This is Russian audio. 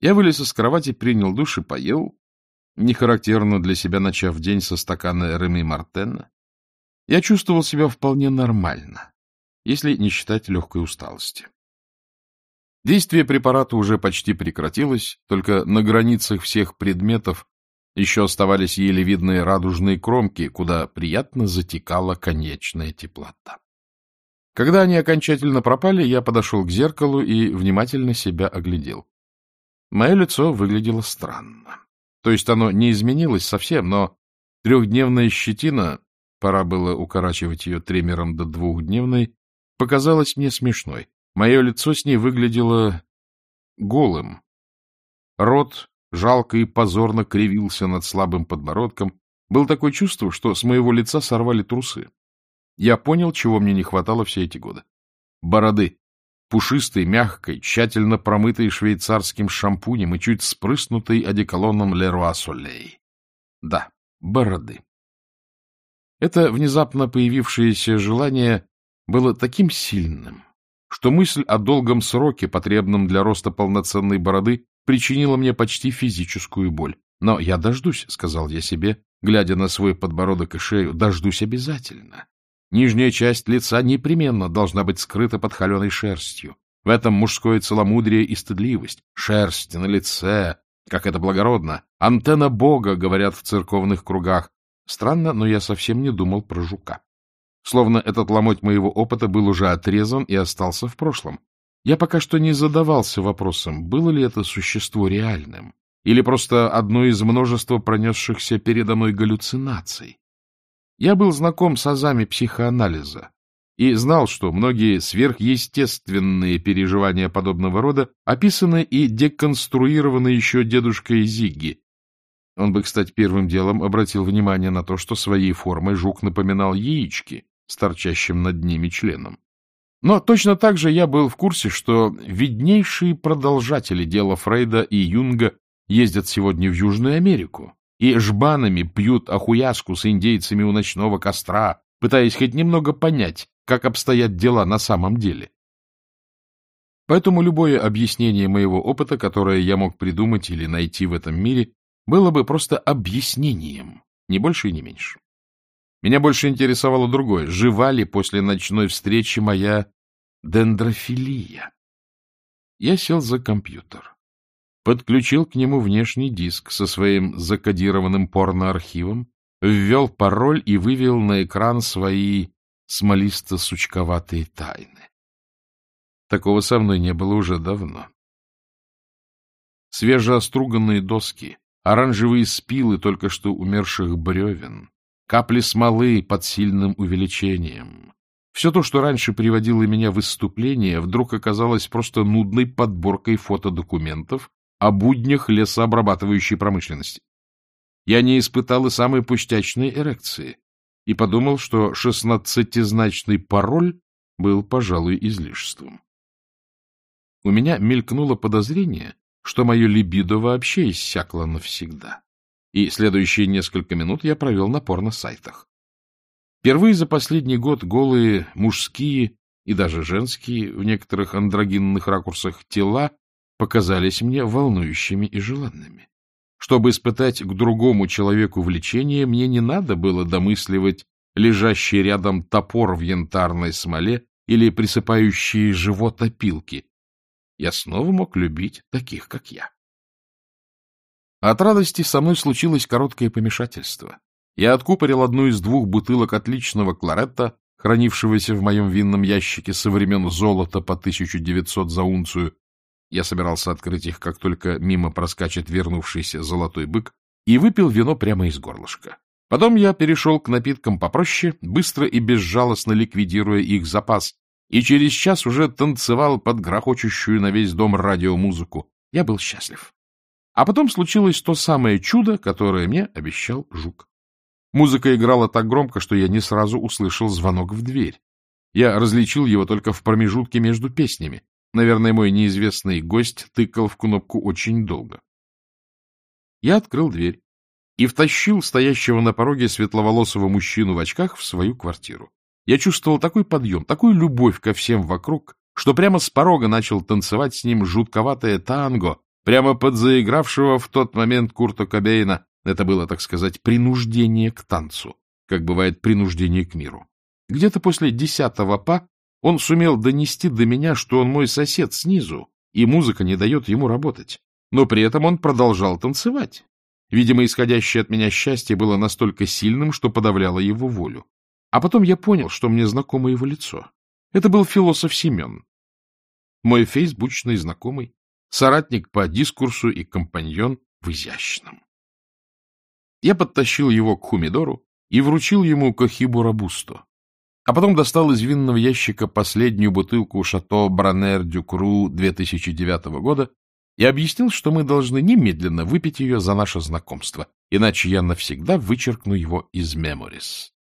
Я вылез из кровати, принял душ и поел, нехарактерно для себя начав день со стакана Реми Мартена. Я чувствовал себя вполне нормально, если не считать легкой усталости. Действие препарата уже почти прекратилось, только на границах всех предметов еще оставались еле видные радужные кромки, куда приятно затекала конечная теплота. Когда они окончательно пропали, я подошел к зеркалу и внимательно себя оглядел. Мое лицо выглядело странно. То есть оно не изменилось совсем, но трехдневная щетина, пора было укорачивать ее триммером до двухдневной, показалась мне смешной. Мое лицо с ней выглядело голым. Рот жалко и позорно кривился над слабым подбородком. Было такое чувство, что с моего лица сорвали трусы. Я понял, чего мне не хватало все эти годы. Бороды. Пушистой, мягкой, тщательно промытой швейцарским шампунем и чуть спрыснутой одеколоном Леруа Солей. Да, бороды. Это внезапно появившееся желание было таким сильным, что мысль о долгом сроке, потребном для роста полноценной бороды, причинила мне почти физическую боль. Но я дождусь, — сказал я себе, глядя на свой подбородок и шею, — дождусь обязательно. Нижняя часть лица непременно должна быть скрыта под холеной шерстью. В этом мужское целомудрие и стыдливость. Шерсть на лице, как это благородно. Антенна Бога, говорят в церковных кругах. Странно, но я совсем не думал про жука. Словно этот ломоть моего опыта был уже отрезан и остался в прошлом. Я пока что не задавался вопросом, было ли это существо реальным, или просто одно из множества пронесшихся передо мной галлюцинаций. Я был знаком с азами психоанализа и знал, что многие сверхъестественные переживания подобного рода описаны и деконструированы еще дедушкой Зигги. Он бы, кстати, первым делом обратил внимание на то, что своей формой жук напоминал яички с торчащим над ними членом. Но точно так же я был в курсе, что виднейшие продолжатели дела Фрейда и Юнга ездят сегодня в Южную Америку и жбанами пьют ахуяску с индейцами у ночного костра, пытаясь хоть немного понять, как обстоят дела на самом деле. Поэтому любое объяснение моего опыта, которое я мог придумать или найти в этом мире, было бы просто объяснением, не больше и не меньше. Меня больше интересовало другое. Жива ли после ночной встречи моя дендрофилия? Я сел за компьютер. Подключил к нему внешний диск со своим закодированным порноархивом, ввел пароль и вывел на экран свои смолисто-сучковатые тайны. Такого со мной не было уже давно. Свежеоструганные доски, оранжевые спилы только что умерших бревен, капли смолы под сильным увеличением. Все то, что раньше приводило меня в выступление, вдруг оказалось просто нудной подборкой фотодокументов о буднях лесообрабатывающей промышленности. Я не испытал и самой пустячной эрекции и подумал, что шестнадцатизначный пароль был, пожалуй, излишеством. У меня мелькнуло подозрение, что мое либидо вообще иссякло навсегда и следующие несколько минут я провел на порно-сайтах. Впервые за последний год голые мужские и даже женские в некоторых андрогинных ракурсах тела показались мне волнующими и желанными. Чтобы испытать к другому человеку влечение, мне не надо было домысливать лежащий рядом топор в янтарной смоле или присыпающие живот опилки. Я снова мог любить таких, как я. От радости со мной случилось короткое помешательство. Я откупорил одну из двух бутылок отличного кларетта, хранившегося в моем винном ящике со времен золота по 1900 за унцию. Я собирался открыть их, как только мимо проскачет вернувшийся золотой бык, и выпил вино прямо из горлышка. Потом я перешел к напиткам попроще, быстро и безжалостно ликвидируя их запас, и через час уже танцевал под грохочущую на весь дом радиомузыку. Я был счастлив. А потом случилось то самое чудо, которое мне обещал жук. Музыка играла так громко, что я не сразу услышал звонок в дверь. Я различил его только в промежутке между песнями. Наверное, мой неизвестный гость тыкал в кнопку очень долго. Я открыл дверь и втащил стоящего на пороге светловолосого мужчину в очках в свою квартиру. Я чувствовал такой подъем, такую любовь ко всем вокруг, что прямо с порога начал танцевать с ним жутковатое танго, прямо под заигравшего в тот момент Курта Кобейна. Это было, так сказать, принуждение к танцу, как бывает принуждение к миру. Где-то после десятого па он сумел донести до меня, что он мой сосед снизу, и музыка не дает ему работать. Но при этом он продолжал танцевать. Видимо, исходящее от меня счастье было настолько сильным, что подавляло его волю. А потом я понял, что мне знакомо его лицо. Это был философ Семен. Мой фейсбучный знакомый, соратник по дискурсу и компаньон в изящном. Я подтащил его к Хумидору и вручил ему Кохибу Рабусто, а потом достал из винного ящика последнюю бутылку «Шато Бранер Дюкру» 2009 года и объяснил, что мы должны немедленно выпить ее за наше знакомство, иначе я навсегда вычеркну его из меморис.